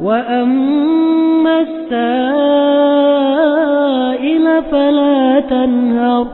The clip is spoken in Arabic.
وأما السائل فلا تنهر